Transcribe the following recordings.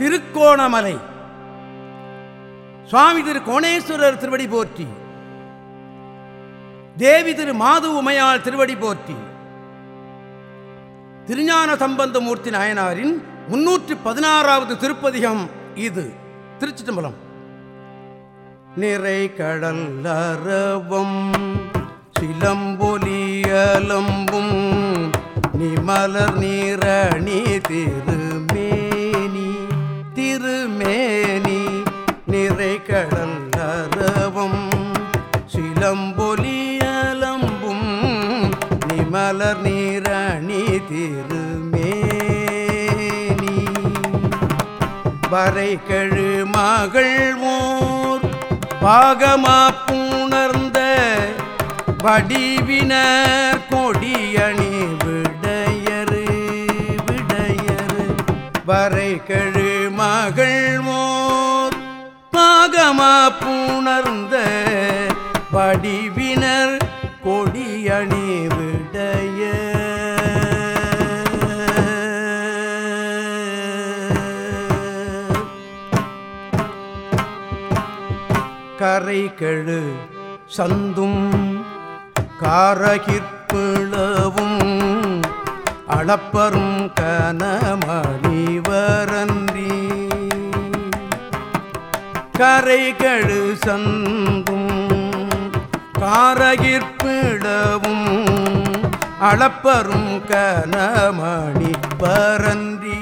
திருக்கோணமலை. சுவாமி திரு கோணேஸ்வரர் திருவடி போற்றி. தேவி திரு மாது உமையாள் திருவடி போற்றி. திருஞான சம்பந்தமூர்த்தி நாயனாரின் முன்னூற்றி பதினாறாவது திருப்பதிகம் இது. திருச்சி தம்பலம் நிறை கடல் அரவம் சிலம்பொலியலம்பும் நிமலர் நீரணி திருமே திருமேனி நிறை கடல் அரவம் சிலம்பொலியலம்பும் நிமலர் நீரணி திருமேனி. வரை கழு மகள் ஓர் பாகமா புணர்ந்த வடிவினர் கொடியணி விடையரு விடையரு வரை கழு மகள் பாகமா புணர்ந்த படிவினர் கொடியணி விடைய. கரை கெழு சந்தும் காரகிற்பிளவும் அளப்பரும் கனமணிவரன். கரை சந்தும் காரகிற்பிடவும் அளப்பரும் கனமணி பரந்தி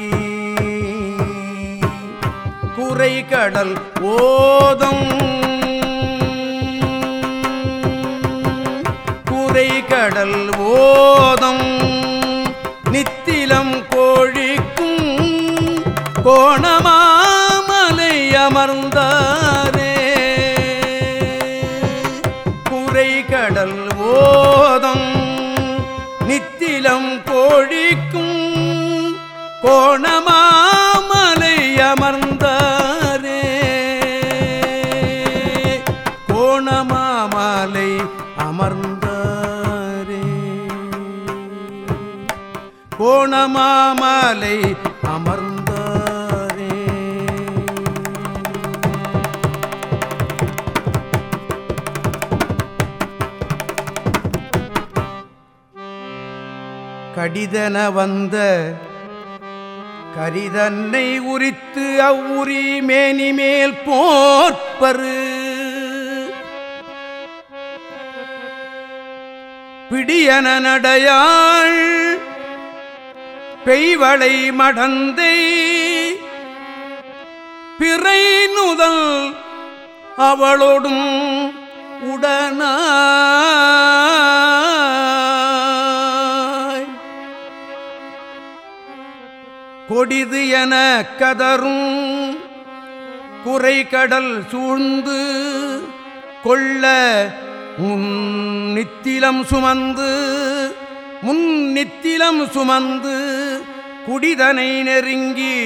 குறை கடல் ஓதம் குறை கடல் ஓதம் நித்திலம் கோழிக்கும் கோணமா அமர்ந்தாரே. கடிதன வந்த கரிதன்னை உரித்து அவ்வுரி மேனிமேல் போற்பரு. பிடியன நடையாள் பெய்வளை மடந்தை பிறை நுதல் அவளோடும் உடனாய் கொடிது என கதரும் குறை கடல் சூழ்ந்து கொள்ள முன் நித்திலம் சுமந்து முன்னித்திலம் சுமந்து குடிதனை நெருங்கி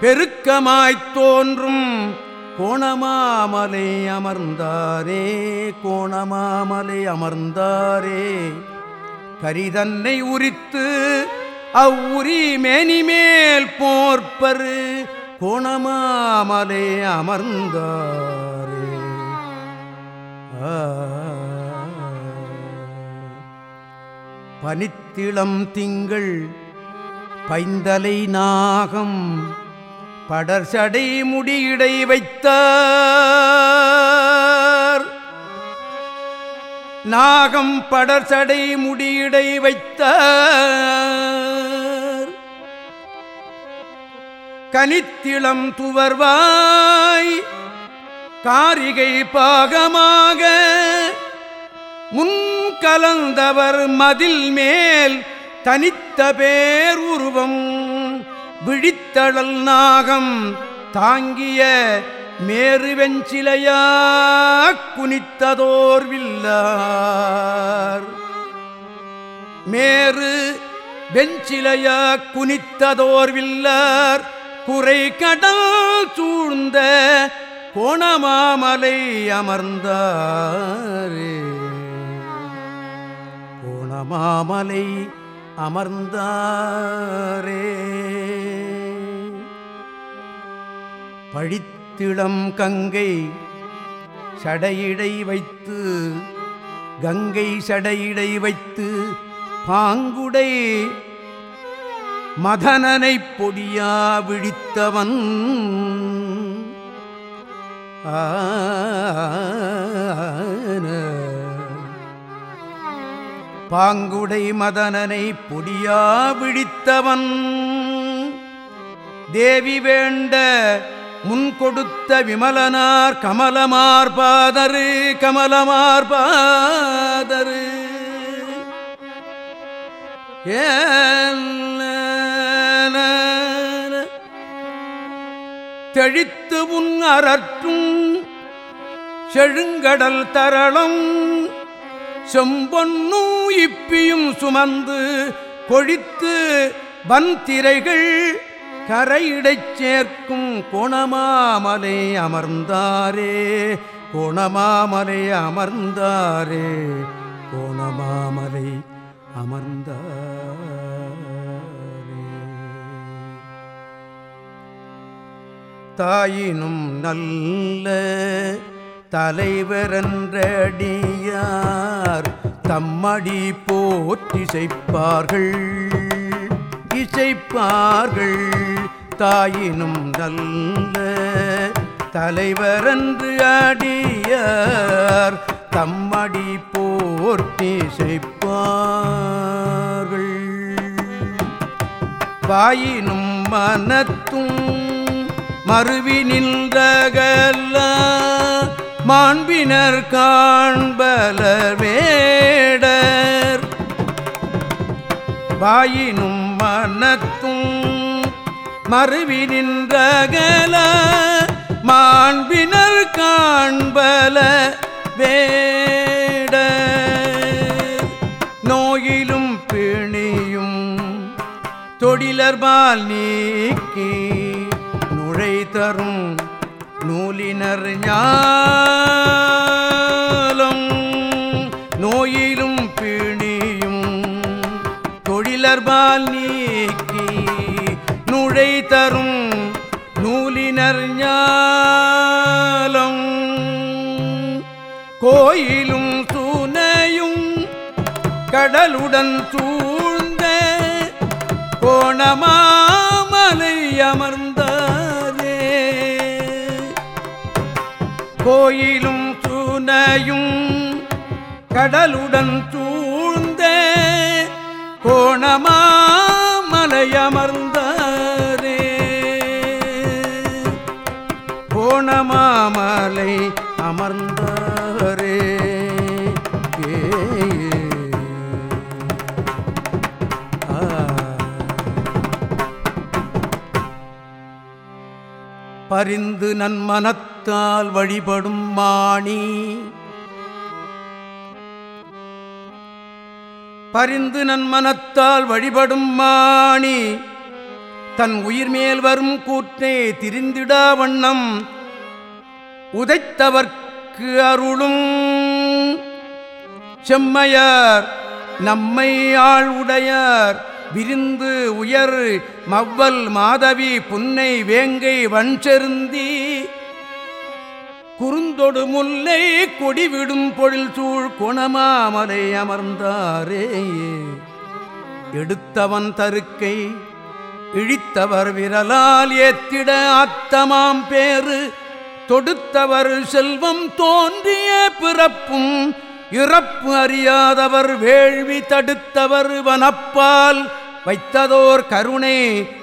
பெருக்கமாய்த் தோன்றும் கோணமாமலை அமர்ந்தாரே கோணமாமலை அமர்ந்தாரே கரிதன்னை உரித்து அவ்வுரி மேனிமேல் போர்ப்பரு கோணமாமலை அமர்ந்தாரே ஆ. பனித்திளம் திங்கள் பைந்தலை நாகம் படர்சடை முடியிடை வைத்தார். நாகம் படர்சடை முடியிடை வைத்தார். கனித்திளம் துவர்வாய் காரிகை பாகமாக முன் கலந்தவர் மதில் மேல் தனித்த பேர் உருவம் விழித்தழல் நாகம் தாங்கிய மேருவெஞ்சிலையா குனித்ததோர் வில்லார். மேரு வெஞ்சிலையா குனித்ததோர் வில்லார் குறை கடல் சூழ்ந்த கோணமாமலை அமர்ந்தாரே. அமாமலை அமர்ந்தாரே. பழித்திளம் கங்கை சடையிடை வைத்து கங்கை சடையிடை வைத்து பாங்குடை மதனனை பொடியா விழித்தவன். ஆ பாங்குடை மதனனை பொடியா விழித்தவன். தேவி வேண்ட முன் கொடுத்த விமலனார் கமலமார்பாதரு கமலமார்பாதரு தெழித்து உன் அரற்றும் செழுங்கடல் தரளம். செம்பொன்னு இப்பியும் சுமந்து கொழித்து வன்திரைகள் கரையிடச் சேர்க்கும் கோணமாமலை அமர்ந்தாரே கோணமாமலை அமர்ந்தாரே கோணமாமலை அமர்ந்தாரே. தாயினும் நல்ல தலைவரன்றடியார் தம்மடி போற்றிசைப்பார்கள். இசைப்பார்கள் தாயினும் நல்ல தலைவரன்று அடியார் தம்மடி போற்றிசைப்பார்கள். வாயினும் மனத்தும் மறுவி நின்றகல்ல மாண்பினர் காண்பலர் வேடர் வாயினும் மனத்தும் மறுவி நின்றகல மாண்பினர் காண்பல வேட நோயிலும் பிணியும் தொழிலர்பால் நீக்கி நுழை தரும் நூலினர் ஞாலம் நோயிலும் பிணியும் தொழிலர்பால் நீக்கி நுழை தரும் நூலினர் ஞாலம். கோயிலும் சூனையும் கடலுடன் சூழ்ந்த கோணமாமலை அமர்ந்த கோயிலும் சூனையும் கடலுடன் தூழ்ந்த கோணமா மலையமர்ந்தாரே கோணமாமலை அமர்ந்த பரிந்து நன்மனத்தால் வழிபடும் மாணி. பரிந்து நன்மனத்தால் வழிபடும் மாணி தன் உயிர் மேல் வரும் கூற்றே திரிந்திடா வண்ணம் உதைத்தவர்க்கு அருளும். செம்மையார் நம்மை ஆள் உடையார் விருந்து உயர் மவ்வல் மாதவி புன்னை வேங்கை வஞ்செருந்தி குறுந்தொடு முல்லை கொடிவிடும் பொழில் சூழ் குணமாமலை அமர்ந்தாரே. எடுத்தவன் தருக்கை இழித்தவர் விரலால் ஏத்திட ஆத்தமாம் பேரு தொடுத்தவர் செல்வம் தோன்றிய பிறப்பும் இறப்பு அறியாதவர் வேள்வி தடுத்தவர் வனப்பால் வைத்ததோர் கருணை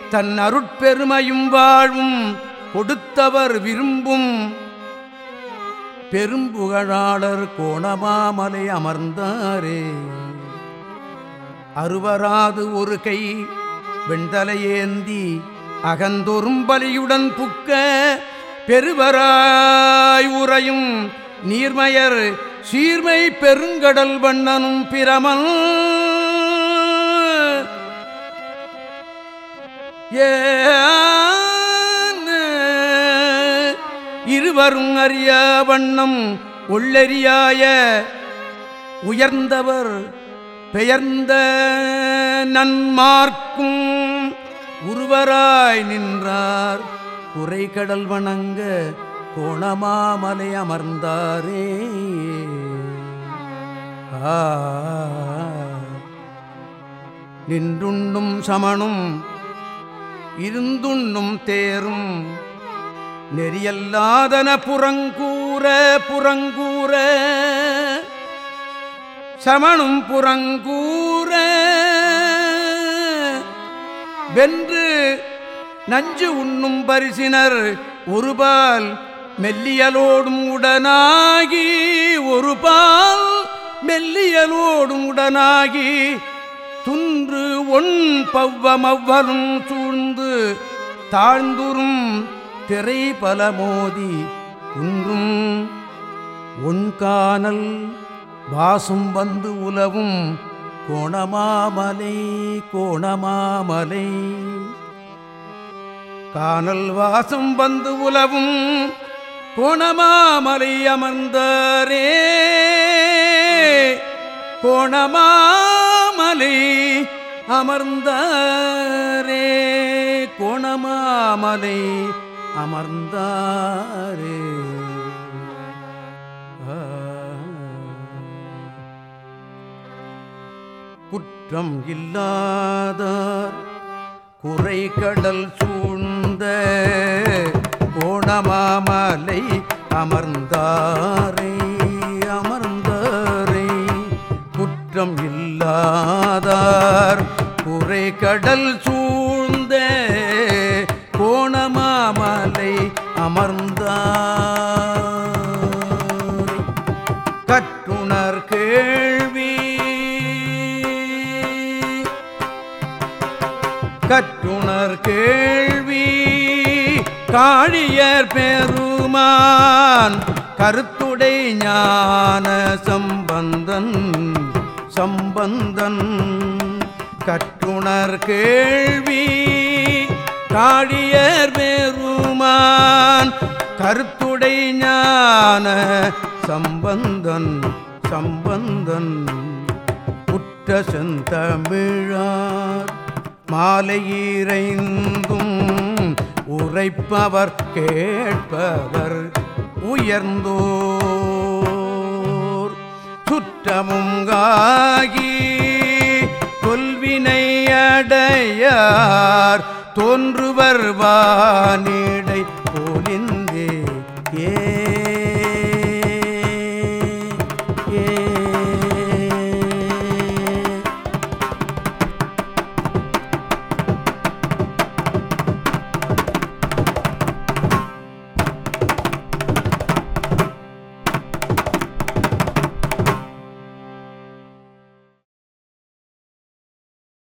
தன் அருட்பெருமையும் வாழும் கொடுத்தவர் விரும்பும். பெரும்புகழாளர் கோணமாமலை அமர்ந்தாரே. அறுவராது ஒரு கை வெண்தலையேந்தி அகந்தொரும் பலியுடன் புக்க பெருவராய் உறையும் நீர்மயர் சீர்மை பெருங்கடல் வண்ணனும் பிரமன். இருவரும் அறிய வண்ணம் உள்ளெறியாய உயர்ந்தவர் பெயர்ந்த நன்மார்க்கும் உருவராய் நின்றார். குறைகடல் வணங்க கோணமாமலை அமர்ந்தாரே. ஆ. நின்றுண்ணும் சமணும் இருந்துண்ணும் தேரும். நெறியல்லாதன புறங்கூற புறங்கூற. சமணும் புறங்கூற. வென்று நஞ்சு உண்ணும் பரிசினர் ஒருபால் மெல்லியலோடும் உடனாகி ஒருபால் மெல்லியலோடும் உடனாகி துன்று ஒன் பவ்வமவ்வரும் சூழ்ந்து தாழ்ந்துரும் திரை பல மோதி குன்றும் ஒன்கானல் வாசும் வந்து உலவும் கோணமாமலை கோணமாமலை. கானல் வாசம் வந்து உலவும் கோணமாமலை கோணமா மாலை அமர்ந்தாரே கோணமாமலை அமர்ந்தாரே. குற்றம் இல்லாதார் குறை கடல் சூழ்ந்த கோணமாமலை அமர்ந்தாரே. குற்றம் இல்லாதார். குறை கடல் சூழ்ந்த கோணமாமலை அமர்ந்தார். கற்றுணர் கேள்வி. கற்றுணர் கேள்வி. காழியர் பெருமான் கருத்துடை ஞான சம்பந்தன். சம்பந்தன். கற்றுணர் கேள்வி காழியர் பெருமான் கருத்துடை ஞான சம்பந்தன் சம்பந்தன். உற்ற செந்தமிழார். மாலையீரைந்தும் உரைப்பவர் கேட்பவர் உயர்ந்தோ குற்றமுங்காகி கொல்வினை அடையார் தோன்றுவர் வானிடை போலிந்தே ஏ